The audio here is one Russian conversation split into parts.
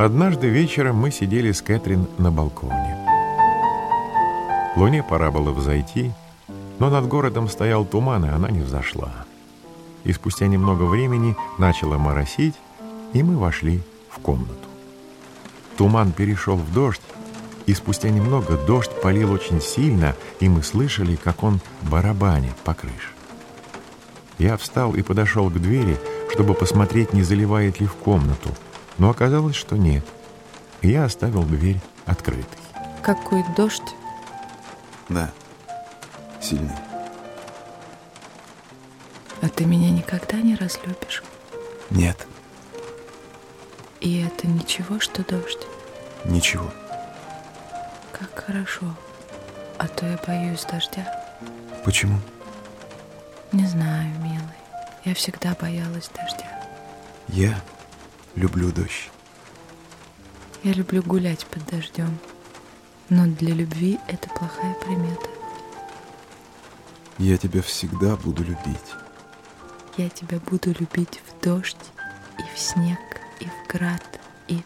Однажды вечером мы сидели с Кэтрин на балконе. Луне пора было взойти, но над городом стоял туман, и она не взошла. И спустя немного времени начало моросить, и мы вошли в комнату. Туман перешел в дождь, и спустя немного дождь полил очень сильно, и мы слышали, как он барабанит по крыше. Я встал и подошел к двери, чтобы посмотреть, не заливает ли в комнату – но оказалось, что нет. И я оставил дверь открытой. Какой дождь? Да, сильный. А ты меня никогда не разлюбишь? Нет. И это ничего, что дождь? Ничего. Как хорошо. А то я боюсь дождя. Почему? Не знаю, милый. Я всегда боялась дождя. Я люблю дождь. Я люблю гулять под дождем, но для любви это плохая примета. Я тебя всегда буду любить. Я тебя буду любить в дождь, и в снег, и в град, и...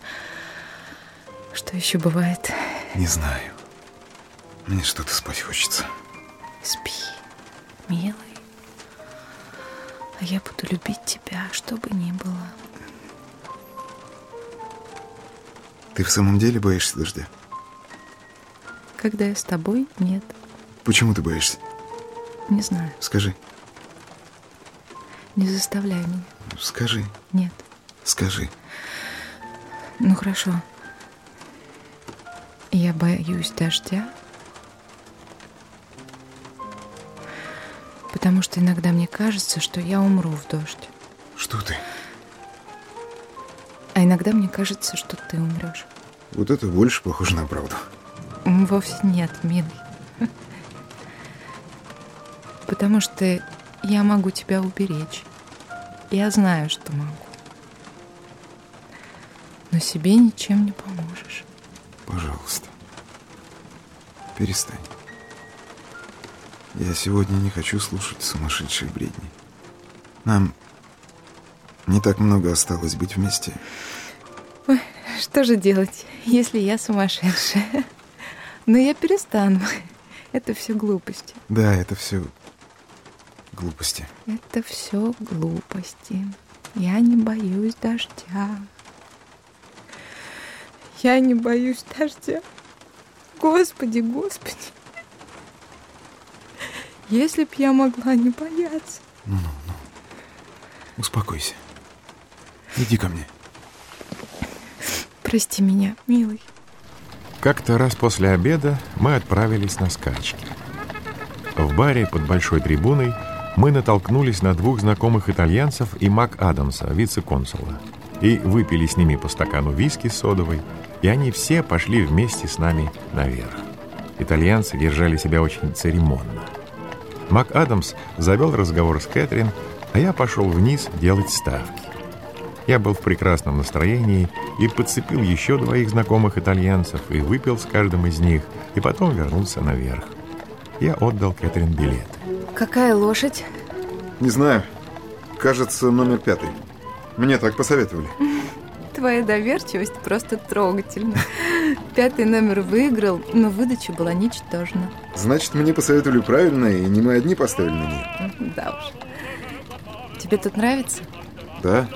Что еще бывает? Не знаю. Мне что-то спать хочется. Спи, милый. А я буду любить тебя, что бы ни было. Ты в самом деле боишься дождя? Когда я с тобой, нет. Почему ты боишься? Не знаю. Скажи. Не заставляй меня. Скажи. Нет. Скажи. Ну хорошо. Я боюсь дождя, потому что иногда мне кажется, что я умру в дождь. Что ты? Иногда мне кажется, что ты умрешь. Вот это больше похоже на правду. Вовсе нет, милый. Потому что я могу тебя уберечь. Я знаю, что могу. Но себе ничем не поможешь. Пожалуйста. Перестань. Я сегодня не хочу слушать сумасшедшие бредни. Нам не так много осталось быть вместе. Что же делать, если я сумасшедшая? Но я перестану. Это все глупости. Да, это все глупости. Это все глупости. Я не боюсь дождя. Я не боюсь дождя. Господи, Господи. Если б я могла не бояться. Ну, ну, ну. Успокойся. Иди ко мне. Прости меня, милый. Как-то раз после обеда мы отправились на скачки. В баре под большой трибуной мы натолкнулись на двух знакомых итальянцев и Мак Адамса, вице-консула, и выпили с ними по стакану виски содовой, и они все пошли вместе с нами наверх. Итальянцы держали себя очень церемонно. Мак Адамс завел разговор с Кэтрин, а я пошел вниз делать ставки. Я был в прекрасном настроении и подцепил еще двоих знакомых итальянцев и выпил с каждым из них, и потом вернулся наверх. Я отдал Кэтрин билет. Какая лошадь? Не знаю. Кажется, номер пятый. Мне так посоветовали. Твоя доверчивость просто трогательна. Пятый номер выиграл, но выдача была ничтожна. Значит, мне посоветовали правильно, и не мы одни поставили на ней. Да уж. Тебе тут нравится? Да.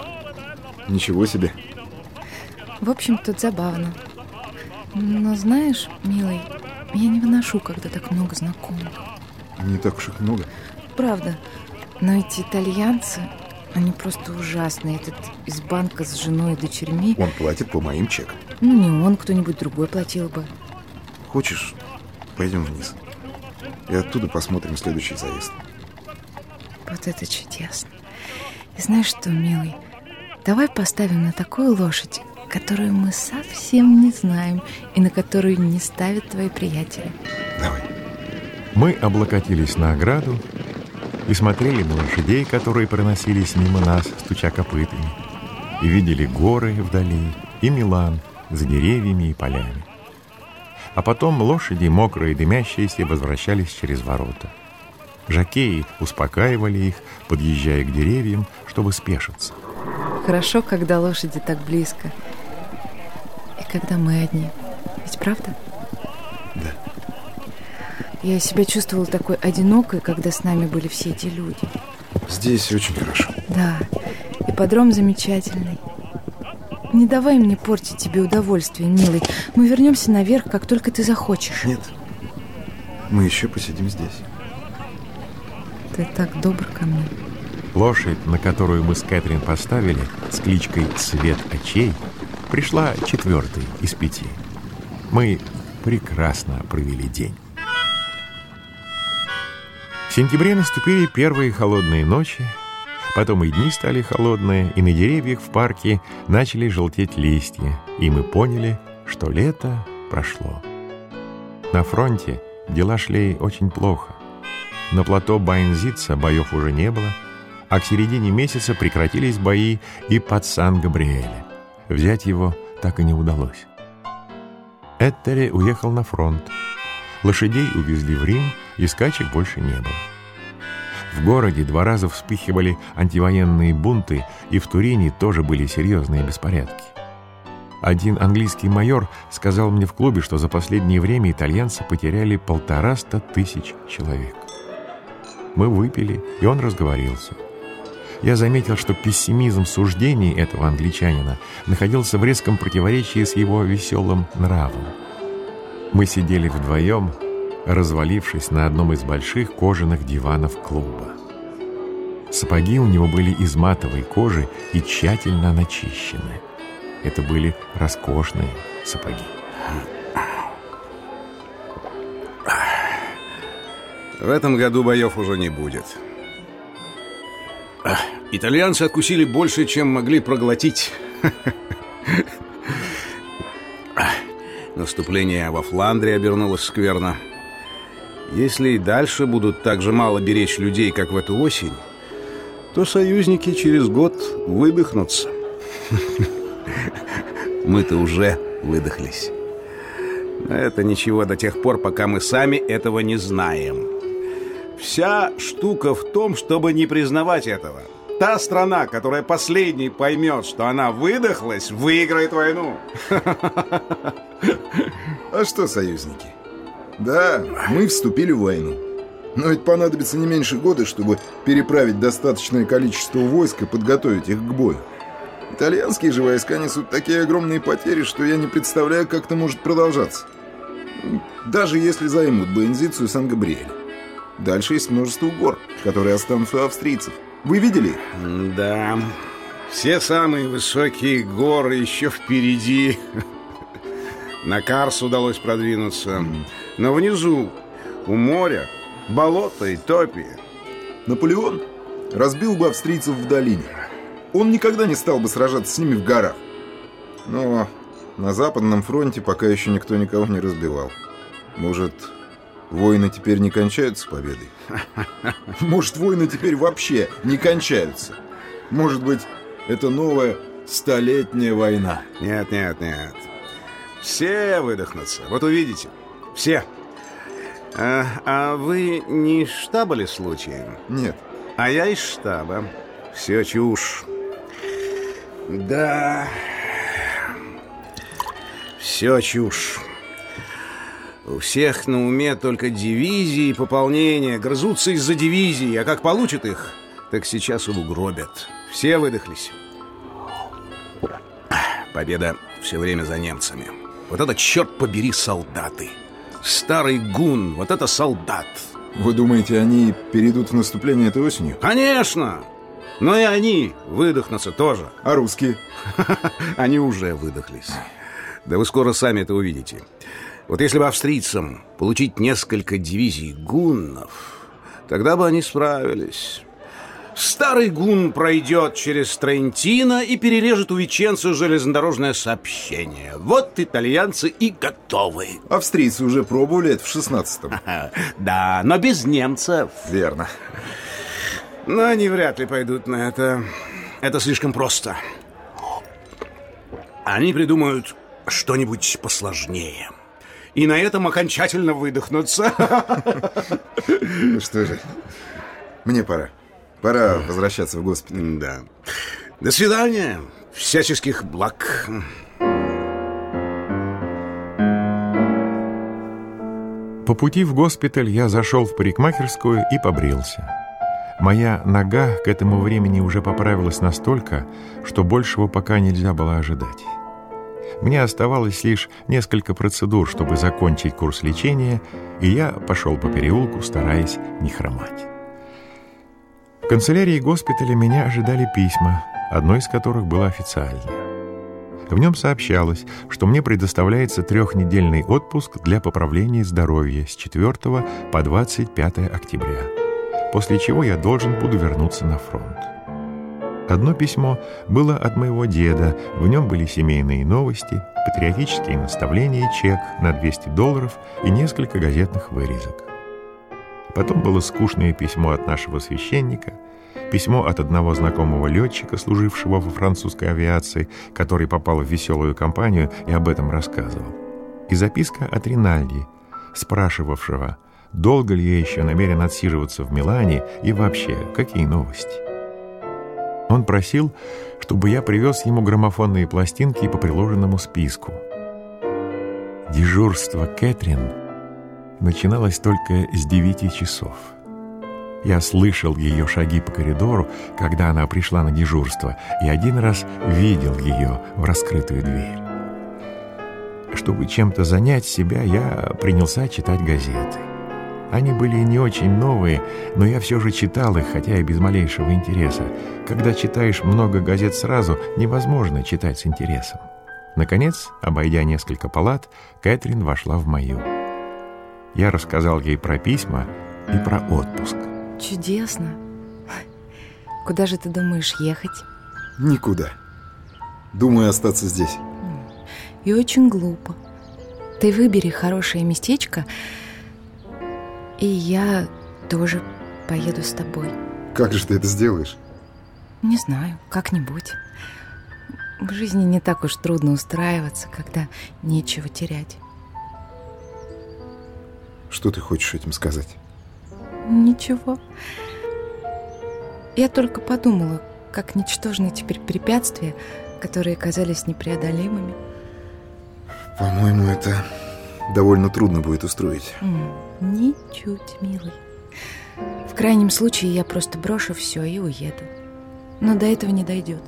Ничего себе. В общем, тут забавно. Но знаешь, милый, я не выношу, когда так много знакомых. Не так уж их много. Правда. Но эти итальянцы, они просто ужасные. Этот из банка с женой и дочерьми. Он платит по моим чекам. Ну, не он, кто-нибудь другой платил бы. Хочешь, пойдем вниз. И оттуда посмотрим следующий заезд. Вот это чудесно. И знаешь что, милый, давай поставим на такую лошадь, которую мы совсем не знаем и на которую не ставят твои приятели. Давай. Мы облокотились на ограду и смотрели на лошадей, которые проносились мимо нас, стуча копытами, и видели горы вдали и Милан с деревьями и полями. А потом лошади, мокрые и дымящиеся, возвращались через ворота. Жакеи успокаивали их, подъезжая к деревьям, чтобы спешиться. Хорошо, когда лошади так близко. когда мы одни. Ведь правда? Да. Я себя чувствовала такой одинокой, когда с нами были все эти люди. Здесь очень хорошо. Да, и подром замечательный. Не давай мне портить тебе удовольствие, милый. Мы вернемся наверх, как только ты захочешь. Нет. Мы еще посидим здесь. Ты так добр ко мне. Лошадь, на которую мы с Кэтрин поставили, с кличкой «Свет очей», пришла четвертой из пяти. Мы прекрасно провели день. В сентябре наступили первые холодные ночи, потом и дни стали холодные, и на деревьях в парке начали желтеть листья, и мы поняли, что лето прошло. На фронте дела шли очень плохо. На плато Байнзица боев уже не было, а к середине месяца прекратились бои и под Сан-Габриэле. Взять его так и не удалось. Эттери уехал на фронт. Лошадей увезли в Рим, и скачек больше не было. В городе два раза вспыхивали антивоенные бунты, и в Турине тоже были серьезные беспорядки. Один английский майор сказал мне в клубе, что за последнее время итальянцы потеряли полтораста тысяч человек. Мы выпили, и он разговорился. Я заметил, что пессимизм суждений этого англичанина находился в резком противоречии с его веселым нравом. Мы сидели вдвоем, развалившись на одном из больших кожаных диванов клуба. Сапоги у него были из матовой кожи и тщательно начищены. Это были роскошные сапоги. В этом году боев уже не будет. Итальянцы откусили больше, чем могли проглотить. Наступление во Фландрии обернулось скверно. Если и дальше будут так же мало беречь людей, как в эту осень, то союзники через год выдохнутся. Мы-то уже выдохлись. Но это ничего до тех пор, пока мы сами этого не знаем. Вся штука в том, чтобы не признавать этого. Та страна, которая последней поймет, что она выдохлась, выиграет войну. А что союзники? Да, мы вступили в войну. Но ведь понадобится не меньше года, чтобы переправить достаточное количество войск и подготовить их к бою. Итальянские же войска несут такие огромные потери, что я не представляю, как это может продолжаться. Даже если займут Бензицию и Сан-Габриэль. Дальше есть множество гор, которые останутся у австрийцев. Вы видели? Да, все самые высокие горы еще впереди. На Карс удалось продвинуться. Но внизу, у моря, болото и топи. Наполеон разбил бы австрийцев в долине. Он никогда не стал бы сражаться с ними в горах. Но на Западном фронте пока еще никто никого не разбивал. Может, войны теперь не кончаются победой? Может, войны теперь вообще не кончаются? Может быть, это новая столетняя война? Нет, нет, нет. Все выдохнутся. Вот увидите. Все. А, а вы не из штаба ли случаем? Нет. А я из штаба. Все чушь. Да. Все чушь. У всех на уме только дивизии и пополнения. Грызутся из-за дивизии, а как получат их, так сейчас его гробят. Все выдохлись. Победа все время за немцами. Вот это, черт побери, солдаты. Старый гун, вот это солдат. Вы думаете, они перейдут в наступление этой осенью? Конечно! Но и они выдохнутся тоже. А русские? Они уже выдохлись. Да вы скоро сами это увидите. Вот если бы австрийцам получить несколько дивизий гуннов, тогда бы они справились. Старый гун пройдет через Трентино и перережет у Веченца железнодорожное сообщение. Вот итальянцы и готовы. Австрийцы уже пробовали это в 16-м. Да, но без немцев. Верно. Но они вряд ли пойдут на это. Это слишком просто. Они придумают что-нибудь посложнее и на этом окончательно выдохнуться. Ну что же, мне пора. Пора возвращаться в госпиталь. Да. До свидания. Всяческих благ. По пути в госпиталь я зашел в парикмахерскую и побрился. Моя нога к этому времени уже поправилась настолько, что большего пока нельзя было ожидать. Мне оставалось лишь несколько процедур, чтобы закончить курс лечения, и я пошел по переулку, стараясь не хромать. В канцелярии госпиталя меня ожидали письма, одно из которых было официальное. В нем сообщалось, что мне предоставляется трехнедельный отпуск для поправления здоровья с 4 по 25 октября, после чего я должен буду вернуться на фронт. Одно письмо было от моего деда, в нем были семейные новости, патриотические наставления, чек на 200 долларов и несколько газетных вырезок. Потом было скучное письмо от нашего священника, письмо от одного знакомого летчика, служившего во французской авиации, который попал в веселую компанию и об этом рассказывал, и записка от Ринальди, спрашивавшего, долго ли я еще намерен отсиживаться в Милане и вообще, какие новости. Он просил, чтобы я привез ему граммофонные пластинки по приложенному списку. Дежурство Кэтрин начиналось только с девяти часов. Я слышал ее шаги по коридору, когда она пришла на дежурство, и один раз видел ее в раскрытую дверь. Чтобы чем-то занять себя, я принялся читать газеты. Они были не очень новые, но я все же читал их, хотя и без малейшего интереса. Когда читаешь много газет сразу, невозможно читать с интересом. Наконец, обойдя несколько палат, Кэтрин вошла в мою. Я рассказал ей про письма и про отпуск. Чудесно. Куда же ты думаешь ехать? Никуда. Думаю остаться здесь. И очень глупо. Ты выбери хорошее местечко, и я тоже поеду с тобой. Как же ты это сделаешь? Не знаю, как-нибудь. В жизни не так уж трудно устраиваться, когда нечего терять. Что ты хочешь этим сказать? Ничего. Я только подумала, как ничтожны теперь препятствия, которые казались непреодолимыми. По-моему, это довольно трудно будет устроить. Ничуть, милый. В крайнем случае я просто брошу все и уеду. Но до этого не дойдет.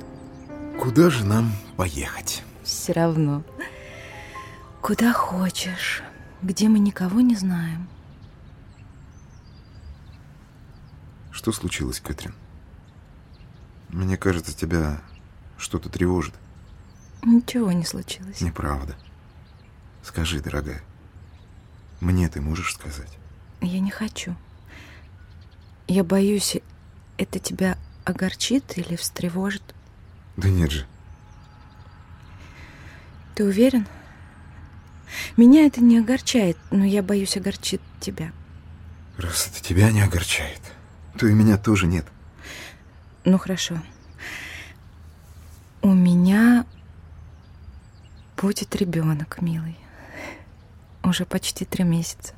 Куда же нам поехать? Все равно. Куда хочешь, где мы никого не знаем. Что случилось, Кэтрин? Мне кажется, тебя что-то тревожит. Ничего не случилось. Неправда. Скажи, дорогая, мне ты можешь сказать? Я не хочу. Я боюсь, это тебя огорчит или встревожит. Да нет же. Ты уверен? Меня это не огорчает, но я боюсь огорчит тебя. Раз это тебя не огорчает, то и меня тоже нет. Ну хорошо. У меня будет ребенок, милый уже почти три месяца.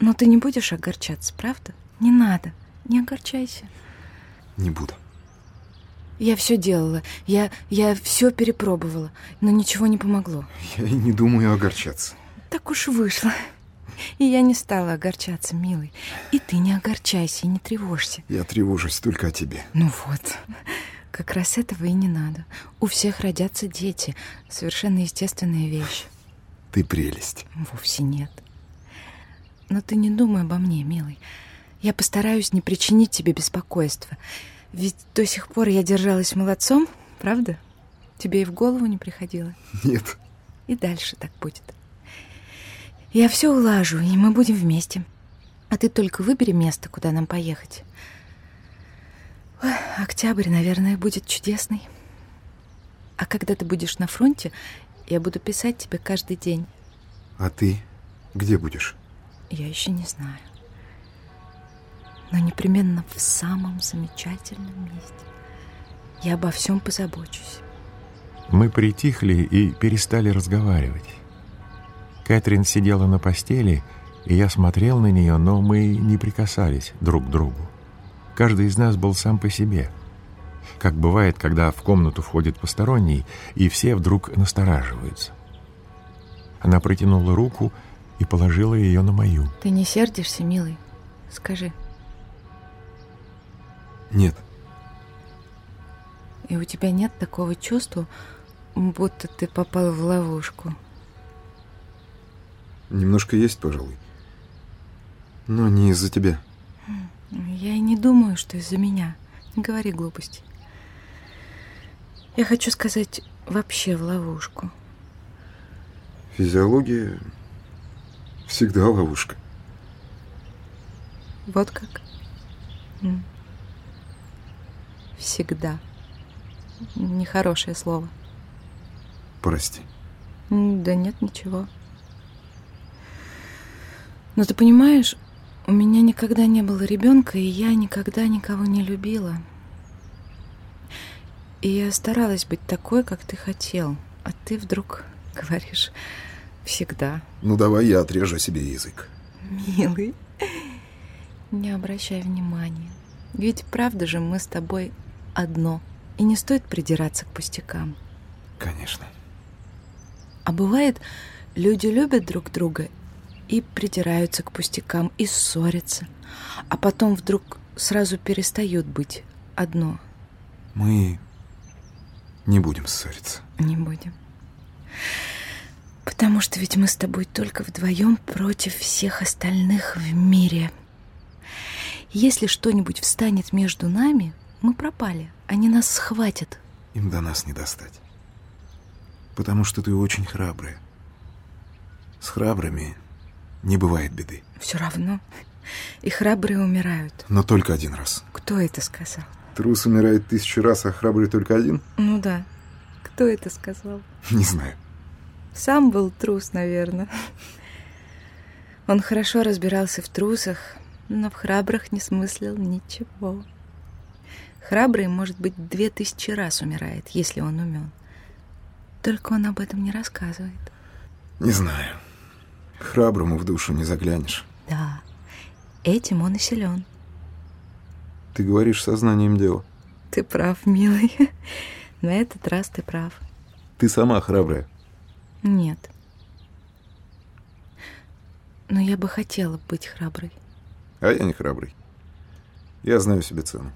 Но ты не будешь огорчаться, правда? Не надо, не огорчайся. Не буду. Я все делала, я, я все перепробовала, но ничего не помогло. Я и не думаю огорчаться. Так уж вышло. И я не стала огорчаться, милый. И ты не огорчайся и не тревожься. Я тревожусь только о тебе. Ну вот, как раз этого и не надо. У всех родятся дети. Совершенно естественная вещь. Ты прелесть. Вовсе нет. Но ты не думай обо мне, милый. Я постараюсь не причинить тебе беспокойства. Ведь до сих пор я держалась молодцом, правда? Тебе и в голову не приходило? Нет. И дальше так будет. Я все улажу, и мы будем вместе. А ты только выбери место, куда нам поехать. Ой, октябрь, наверное, будет чудесный. А когда ты будешь на фронте, я буду писать тебе каждый день. А ты где будешь? Я еще не знаю. Но непременно в самом замечательном месте. Я обо всем позабочусь. Мы притихли и перестали разговаривать. Кэтрин сидела на постели, и я смотрел на нее, но мы не прикасались друг к другу. Каждый из нас был сам по себе — как бывает, когда в комнату входит посторонний, и все вдруг настораживаются. Она протянула руку, и положила ее на мою. Ты не сердишься, милый? Скажи. Нет. И у тебя нет такого чувства, будто ты попал в ловушку? Немножко есть, пожалуй. Но не из-за тебя. Я и не думаю, что из-за меня. Не говори глупости. Я хочу сказать, вообще в ловушку. Физиология всегда ловушка. Вот как? Всегда. Нехорошее слово. Прости. Да нет, ничего. Но ты понимаешь, у меня никогда не было ребенка, и я никогда никого не любила. И я старалась быть такой, как ты хотел. А ты вдруг говоришь всегда. Ну давай я отрежу себе язык. Милый, не обращай внимания. Ведь правда же мы с тобой одно. И не стоит придираться к пустякам. Конечно. А бывает, люди любят друг друга и придираются к пустякам, и ссорятся. А потом вдруг сразу перестают быть одно. Мы не будем ссориться. Не будем. Потому что ведь мы с тобой только вдвоем против всех остальных в мире. Если что-нибудь встанет между нами, мы пропали. Они нас схватят. Им до нас не достать. Потому что ты очень храбрая. С храбрыми не бывает беды. Все равно. И храбрые умирают. Но только один раз. Кто это сказал? Трус умирает тысячу раз, а храбрый только один? Ну да. Кто это сказал? Не знаю. Сам был трус, наверное. Он хорошо разбирался в трусах, но в храбрых не смыслил ничего. Храбрый, может быть, две тысячи раз умирает, если он умен. Только он об этом не рассказывает. Не знаю. Храброму в душу не заглянешь. Да, этим он и силен. Ты говоришь сознанием дела. Ты прав, милый. На этот раз ты прав. Ты сама храбрая. Нет. Но я бы хотела быть храброй. А я не храбрый. Я знаю себе цену.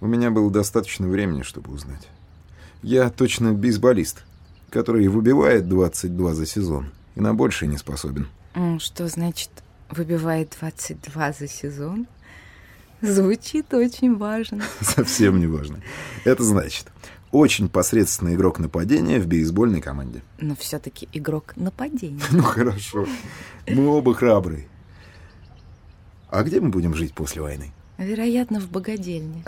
У меня было достаточно времени, чтобы узнать. Я точно бейсболист, который выбивает 22 за сезон и на большее не способен. Что значит выбивает 22 за сезон? Звучит очень важно. Совсем не важно. Это значит, очень посредственный игрок нападения в бейсбольной команде. Но все-таки игрок нападения. Ну хорошо, мы оба храбрые. А где мы будем жить после войны? Вероятно, в богадельне.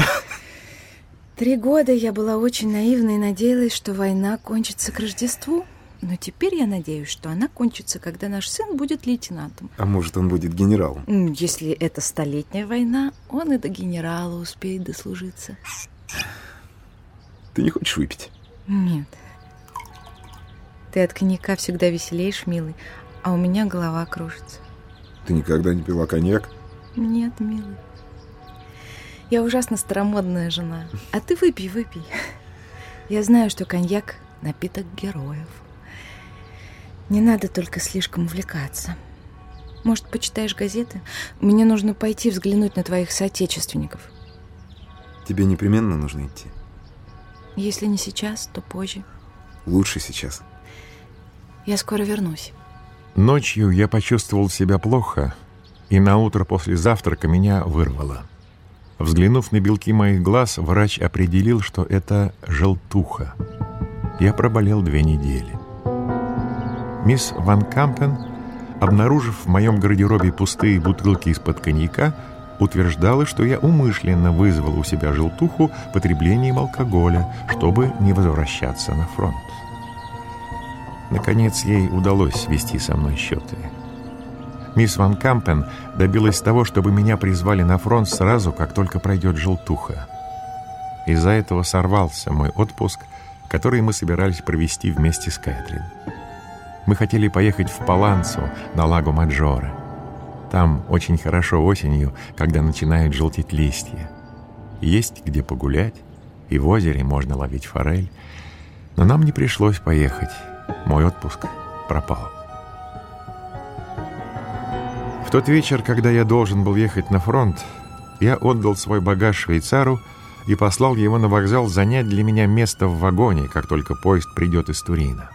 Три года я была очень наивна и надеялась, что война кончится к Рождеству. Но теперь я надеюсь, что она кончится, когда наш сын будет лейтенантом. А может, он будет генералом? Если это столетняя война, он и до генерала успеет дослужиться. Ты не хочешь выпить? Нет. Ты от коньяка всегда веселеешь, милый, а у меня голова кружится. Ты никогда не пила коньяк? Нет, милый. Я ужасно старомодная жена. А ты выпей, выпей. Я знаю, что коньяк — напиток героев. Не надо только слишком увлекаться. Может, почитаешь газеты? Мне нужно пойти взглянуть на твоих соотечественников. Тебе непременно нужно идти. Если не сейчас, то позже. Лучше сейчас. Я скоро вернусь. Ночью я почувствовал себя плохо, и на утро после завтрака меня вырвало. Взглянув на белки моих глаз, врач определил, что это желтуха. Я проболел две недели. Мисс Ван Кампен, обнаружив в моем гардеробе пустые бутылки из-под коньяка, утверждала, что я умышленно вызвал у себя желтуху потреблением алкоголя, чтобы не возвращаться на фронт. Наконец, ей удалось свести со мной счеты. Мисс Ван Кампен добилась того, чтобы меня призвали на фронт сразу, как только пройдет желтуха. Из-за этого сорвался мой отпуск, который мы собирались провести вместе с Кэтрин. Мы хотели поехать в Паланцо на Лаго Маджоре. Там очень хорошо осенью, когда начинают желтеть листья. Есть где погулять, и в озере можно ловить форель. Но нам не пришлось поехать. Мой отпуск пропал. В тот вечер, когда я должен был ехать на фронт, я отдал свой багаж швейцару и послал его на вокзал занять для меня место в вагоне, как только поезд придет из Турина.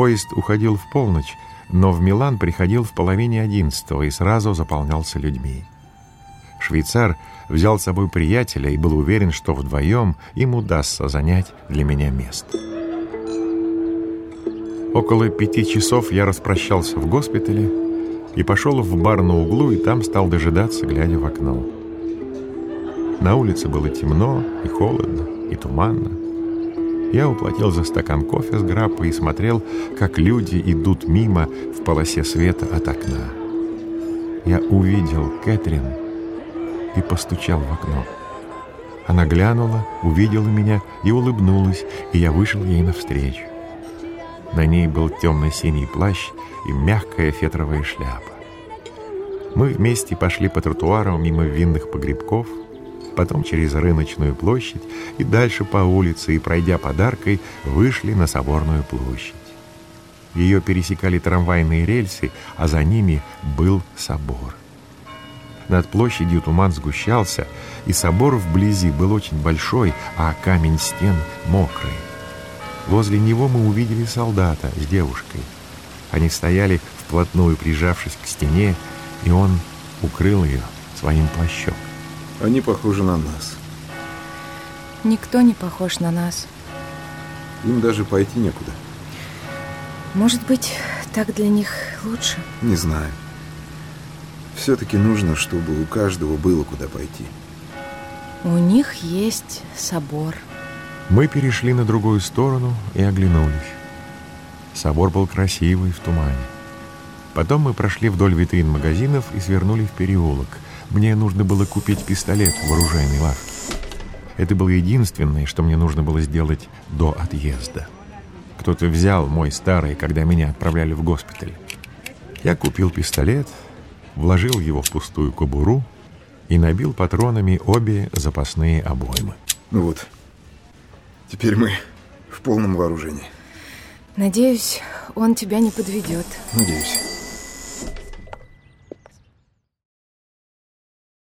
Поезд уходил в полночь, но в Милан приходил в половине одиннадцатого и сразу заполнялся людьми. Швейцар взял с собой приятеля и был уверен, что вдвоем им удастся занять для меня место. Около пяти часов я распрощался в госпитале и пошел в бар на углу, и там стал дожидаться, глядя в окно. На улице было темно и холодно, и туманно. Я уплатил за стакан кофе с граппой и смотрел, как люди идут мимо в полосе света от окна. Я увидел Кэтрин и постучал в окно. Она глянула, увидела меня и улыбнулась, и я вышел ей навстречу. На ней был темно-синий плащ и мягкая фетровая шляпа. Мы вместе пошли по тротуару мимо винных погребков, потом через рыночную площадь и дальше по улице, и, пройдя подаркой, вышли на Соборную площадь. Ее пересекали трамвайные рельсы, а за ними был собор. Над площадью туман сгущался, и собор вблизи был очень большой, а камень стен мокрый. Возле него мы увидели солдата с девушкой. Они стояли вплотную, прижавшись к стене, и он укрыл ее своим плащом. Они похожи на нас. Никто не похож на нас. Им даже пойти некуда. Может быть, так для них лучше? Не знаю. Все-таки нужно, чтобы у каждого было куда пойти. У них есть собор. Мы перешли на другую сторону и оглянулись. Собор был красивый в тумане. Потом мы прошли вдоль витрин магазинов и свернули в переулок. Мне нужно было купить пистолет в оружейной лавке. Это было единственное, что мне нужно было сделать до отъезда. Кто-то взял мой старый, когда меня отправляли в госпиталь. Я купил пистолет, вложил его в пустую кобуру и набил патронами обе запасные обоймы. Ну вот, теперь мы в полном вооружении. Надеюсь, он тебя не подведет. Надеюсь.